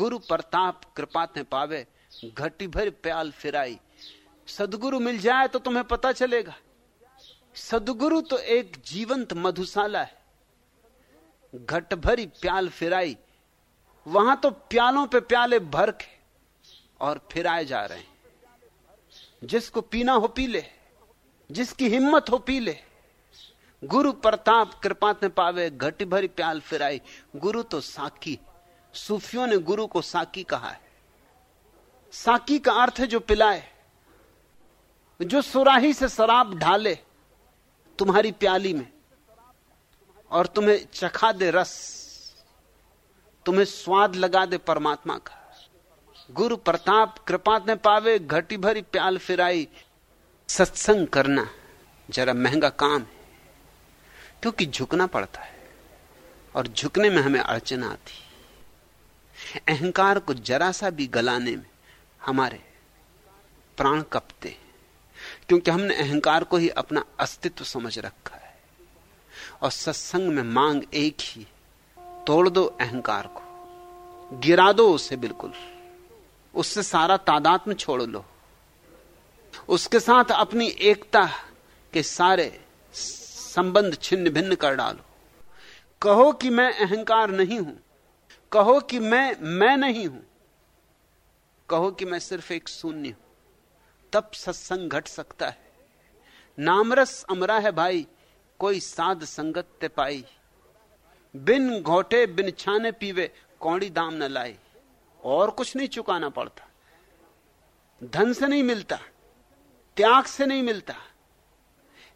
गुरु प्रताप कृपा ते पावे घटी भर प्याल फिराई। सदगुरु मिल जाए तो तुम्हें पता चलेगा। सदगुरु तो एक जीवंत मधुशाला है। घट भरी प्याल फिराई, वहाँ तो प्यालों पे प्याले भर के और फिराए जा रहे हैं। जिसको पीना हो पी ले, जिसकी हिम्मत हो पी ले। गुरु प्रताप कृपा पावे घटी भरी प्याल फिराई। गुरु तो साकी सूफियों ने गुरु को साकी कहा है। साकी का अर्थ है जो पिलाए, जो सुराही से शराब ढाले तुम्हारी प्याली में और तुम्हें चखा दे रस, तुम्हें स्वाद लगा दे परमात्मा का। गुरु प्रताप कृपा ने पावे, घटी भरी प्याल फिराई। सत्संग करना जरा महँगा काम है, क्योंकि झुकना पड़ता है और झुकने में हमें अड़चन आती अहंकार को जरा सा भी गलाने में हमारे प्राण कपते क्योंकि हमने अहंकार को ही अपना अस्तित्व समझ रखा है। और सत्संग में मांग एक ही, तोड़ दो अहंकार को, गिरा दो उसे बिल्कुल, उससे सारा तादात्म छोड़ लो। उसके साथ अपनी एकता के सारे संबंध छिन्न भिन्न कर डालो। कहो कि मैं अहंकार नहीं हूँ कहो कि मैं मैं नहीं हूँ। कहो कि मैं सिर्फ़ एक शून्य हूँ। तब सत्संग घट सकता है। नामरस अमरा है भाई, कोई साध संगत ते पाई। बिन घोटे, बिन छाने पीवे, कौड़ी दाम न लाई और कुछ नहीं चुकाना पड़ता। धन से नहीं मिलता, त्याग से नहीं मिलता।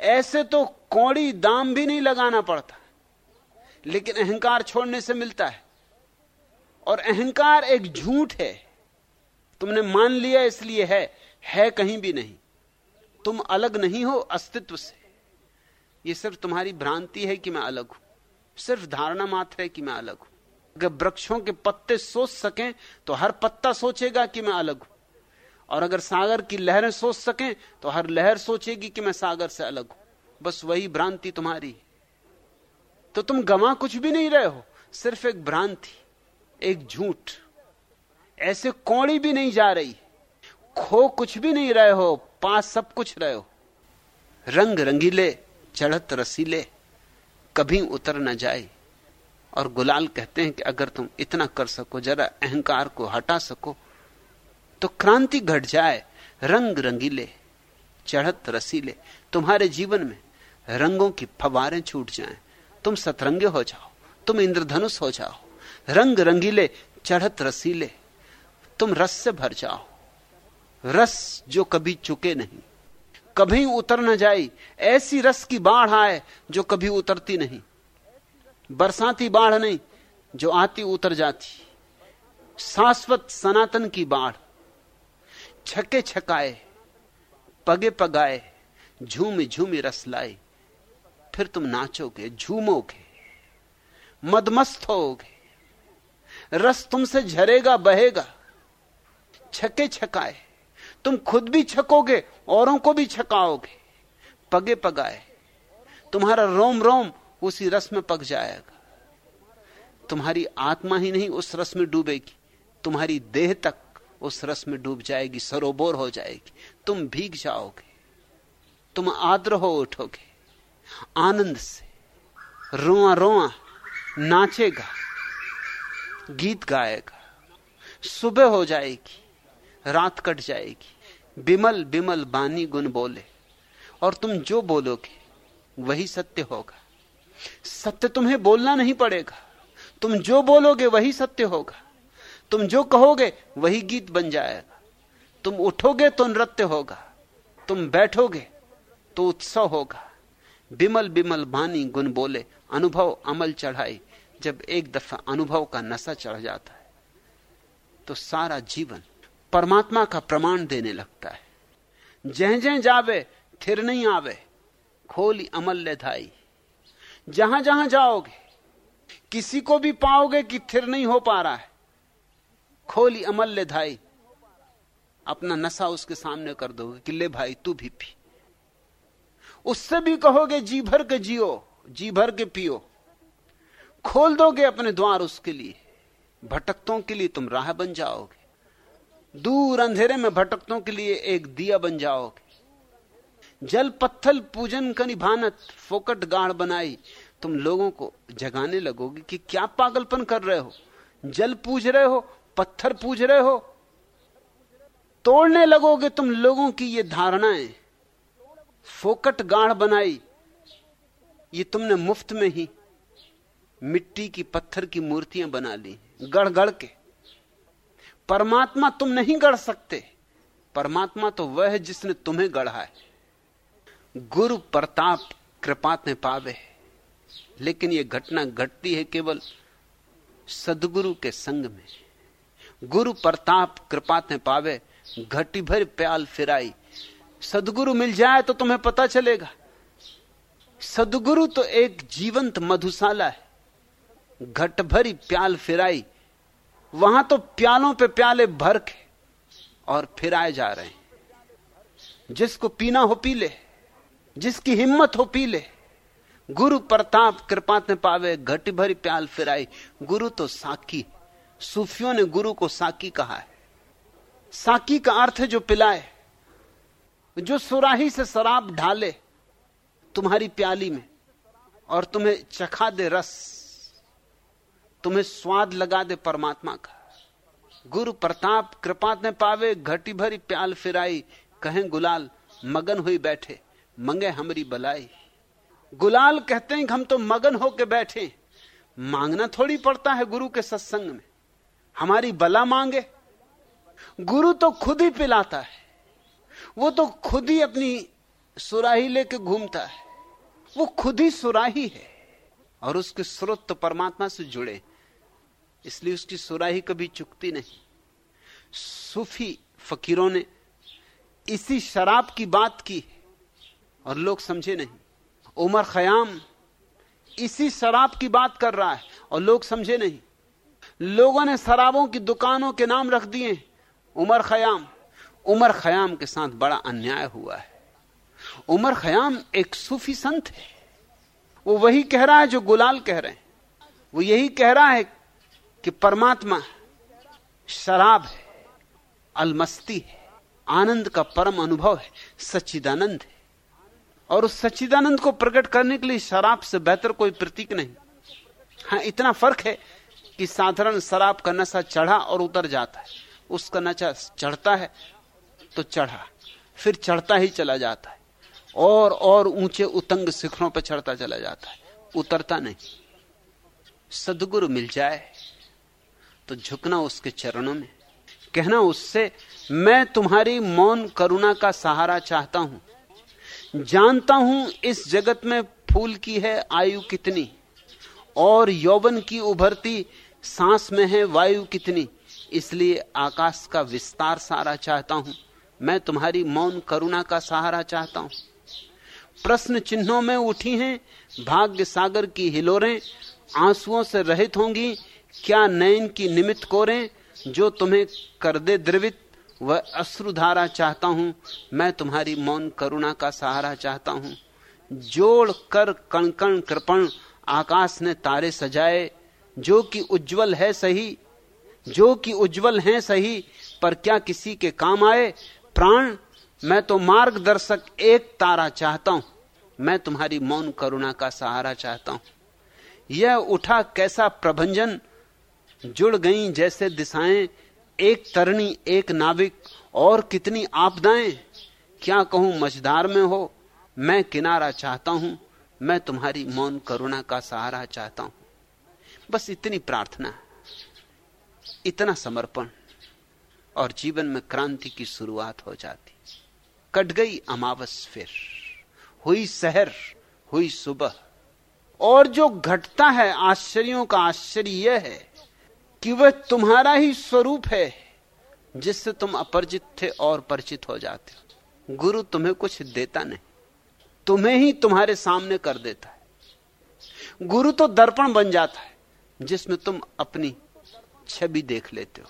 ऐसे तो कौड़ी दाम भी नहीं लगाना पड़ता। लेकिन अहंकार छोड़ने से मिलता है। और अहंकार एक झूठ है। तुमने मान लिया इसलिए है है कहीं भी नहीं। तुम अलग नहीं हो अस्तित्व से। यह सिर्फ़ तुम्हारी भ्रांति है कि मैं अलग हूँ। सिर्फ़ धारणा मात्र है कि मैं अलग हूँ। अगर वृक्षों के पत्ते सोच सकें तो हर पत्ता सोचेगा कि मैं अलग हूँ। और अगर सागर की लहरें सोच सकें तो हर लहर सोचेगी कि मैं सागर से अलग हूँ। बस वही भ्रांति तुम्हारी तो तुम गवा कुछ भी नहीं रहे हो, सिर्फ़ एक भ्रांति। एक झूठ। ऐसे कौड़ी भी नहीं जा रही। खो कुछ भी नहीं रहे हो, पास सब कुछ रहे हो। रंग रंगीले, चढ़त रसीले, कभी उतर न जाए। और गुलाल कहते हैं कि अगर तुम इतना कर सको, जरा अहंकार को हटा सको तो क्रांति घट जाए। रंग रंगीले, चढ़त रसीले, तुम्हारे जीवन में रंगों की फवारें छूट जाएँ। तुम सतरंगे हो जाओ, तुम इंद्रधनुष हो जाओ। रंग रंगीले चढ़त रसीले। तुम रस से भर जाओ। रस जो कभी चुके नहीं। कभी उतर न जाई, ऐसी रस की बाढ़ आए जो कभी उतरती नहीं। बरसाती बाढ़ नहीं, जो आती उतर जाती। शाश्वत सनातन की बाढ़। छके छकाए, पगे पगाए, झूमी झूमी रस लाई फिर तुम नाचोगे, झूमोगे, मदमस्त होगे। रस तुमसे झरेगा, बहेगा। छके छकाए। तुम खुद भी छकोगे, औरों को भी छकाओगे। पगे पगाए। तुम्हारा रोम रोम उसी रस में पक जाएगा। तुम्हारी आत्मा ही नहीं उस रस में डूबेगी। तुम्हारी देह तक उस रस में डूब जाएगी सरोबोर हो जाएगी। तुम भीग जाओगे। तुम आद्र हो उठोगे। आनंद से रोआ रोआ नाचेगा। गीत गाएगा, सुबह हो जाएगी, रात कट जाएगी, बिमल बिमल बानी गुन बोले, और तुम जो बोलोगे वही सत्य होगा। सत्य तुम्हें बोलना नहीं पड़ेगा, तुम जो बोलोगे वही सत्य होगा, तुम जो कहोगे वही गीत बन जाएगा, तुम उठोगे तो नृत्य होगा, तुम बैठोगे तो उत्सव होगा। बिमल बिमल बानी गुन बोले, अनुभव अमल चढ़ाई जब एक दफ़ा अनुभव का नशा चढ़ जाता है तो सारा जीवन परमात्मा का प्रमाण देने लगता है। जह जह जावे, थिर नहीं आवे, खोली अमल ले धाई। जहाँ जहाँ जाओगे, किसी को भी पाओगे कि थिर नहीं हो पा रहा है, खोली अमल ले धाई। अपना नशा उसके सामने कर दोगे कि ले भाई, तू भी पी। उससे भी कहोगे, जी भर के जियो, जी भर के पियो। खोल दोगे अपने द्वार उसके लिए। भटकतों के लिए तुम राह बन जाओगे। दूर अंधेरे में भटकतों के लिए एक दिया बन जाओगे। जल पत्थल पूजन का निभानत फोकट गाढ़ बनाई, तुम लोगों को जगाने लगोगे कि क्या पागलपन कर रहे हो। जल पूज रहे हो, पत्थर पूज रहे हो। तोड़ने लगोगे तुम लोगों की ये धारणाएँ। फोकट गाढ़ बनाई, ये तुमने मुफ़्त में ही मिट्टी की पत्थर की मूर्तियाँ बना ली गढ़ गढ़ के। परमात्मा तुम नहीं गढ़ सकते। परमात्मा तो वह है जिसने तुम्हें गढ़ा है। गुरु प्रताप कृपा ने पावे लेकिन यह घटना घटती है केवल सदगुरु के संग में। गुरु प्रताप कृपा ने पावे, घटी भर प्याल फिराई। सदगुरु मिल जाए तो तुम्हें पता चलेगा। सदगुरु तो एक जीवंत मधुशाला है। घट भरी प्याल फिराई। वहाँ तो प्यालों पे प्याले भर के और फिराए जा रहे हैं। जिसको पीना हो पी ले, जिसकी हिम्मत हो पी ले। गुरु प्रताप कृपा ने पावे घट भरी प्याल फिराई। गुरु तो साकी, सूफियों ने गुरु को साकी कहा है। साकी का अर्थ है जो पिलाए, जो सुराही से शराब ढाले तुम्हारी प्याली में और तुम्हें चखा दे रस। तुम्हें स्वाद लगा दे परमात्मा का। गुरु प्रताप कृपा ने पावे, घटी भरी प्याल फिराई। कहें, गुलाल, मगन हुई बैठे, मंगे हमारी बलाई। गुलाल कहते हैं कि हम तो मगन होके बैठे। मांगना थोड़ी पड़ता है गुरु के सत्संग में। हमारी बला मांगे। गुरु तो खुद ही पिलाता है। वो तो खुद ही अपनी सुराही लेके घूमता है। वो खुद ही सुराही है और उसके स्रोत तो परमात्मा से जुड़े। इसलिए उसकी सुराही कभी चुकती नहीं। सूफी फकीरों ने इसी शराब की बात की और लोग समझे नहीं। उमर खयाम इसी शराब की बात कर रहा है और लोग समझे नहीं। लोगों ने शराबों की दुकानों के नाम रख दिए। उमर खयाम उमर खयाम के साथ बड़ा अन्याय हुआ है। उमर खयाम एक सूफी संत है। वो वही कह रहा है जो गुलाल कह रहे हैं। वो यही कह रहा है कि परमात्मा शराब है, अलमस्ती है, आनंद का परम अनुभव है, सच्चिदानंद है। और उस सच्चिदानंद को प्रकट करने के लिए शराब से बेहतर कोई प्रतीक नहीं। हाँ इतना फ़र्क है कि साधारण शराब का नशा चढ़ा और उतर जाता है। उसका नशा चढ़ता है तो चढ़ा। फिर चढ़ता ही चला जाता है। और और ऊँचे उतंग शिखरों पर चढ़ता चला जाता है। उतरता नहीं। सदगुरु मिल जाए। तो झुकना उसके चरणों में। कहना उससे, मैं तुम्हारी मौन करुणा का सहारा चाहता हूँ। जानता हूँ इस जगत में फूल की है आयु कितनी, और यौवन की उभरती सांस में है वायु कितनी, इसलिए आकाश का विस्तार सारा चाहता हूँ। मैं तुम्हारी मौन करुणा का सहारा चाहता हूँ। प्रश्न चिन्हों में उठी हैं, भाग्य सागर की हिलोरें, आंसुओं से रहित होंगी क्या नयन की निमित्त कोरें जो तुम्हें कर दे द्रवित? वह अश्रुधारा चाहता हूँ, मैं तुम्हारी मौन करुणा का सहारा चाहता हूँ। जोड़ कर कण कण कृपण, आकाश ने तारे सजाए। जो कि उज्जवल है सही, जो कि उज्जवल हैं सही, पर क्या किसी के काम आए? प्राण, मैं तो मार्गदर्शक एक तारा चाहता हूँ, मैं तुम्हारी मौन करुणा का सहारा चाहता हूँ। यह उठा कैसा प्रभंजन? जुड़ गई जैसे दिशाएँ, एक तरणी, एक नाविक, और कितनी आपदाएँ। क्या कहूँ मझदार में हो, मैं किनारा चाहता हूँ, मैं तुम्हारी मौन करुणा का सहारा चाहता हूँ। बस इतनी प्रार्थना, इतना समर्पण, और जीवन में क्रांति की शुरुआत हो जाती। कट गई अमावस फिर, हुई शहर हुई सुबह। और जो घटता है आश्चर्यों का आश्चर्य यह है कि वह तुम्हारा ही स्वरूप है, जिससे तुम अपरिचित थे और परिचित हो जाते हो। गुरु तुम्हें कुछ देता नहीं, तुम्हें ही तुम्हारे सामने कर देता है। गुरु तो दर्पण बन जाता है, जिसमें तुम अपनी छवि देख लेते हो,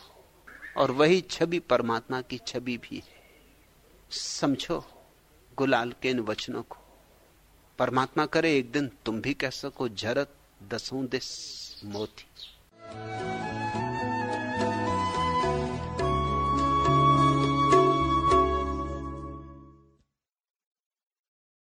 और वही छवि परमात्मा की छवि भी है। समझो, गुलाल के इन वचनों को, परमात्मा करे एक दिन तुम भी कह सको, झरत दसों दिस मोती।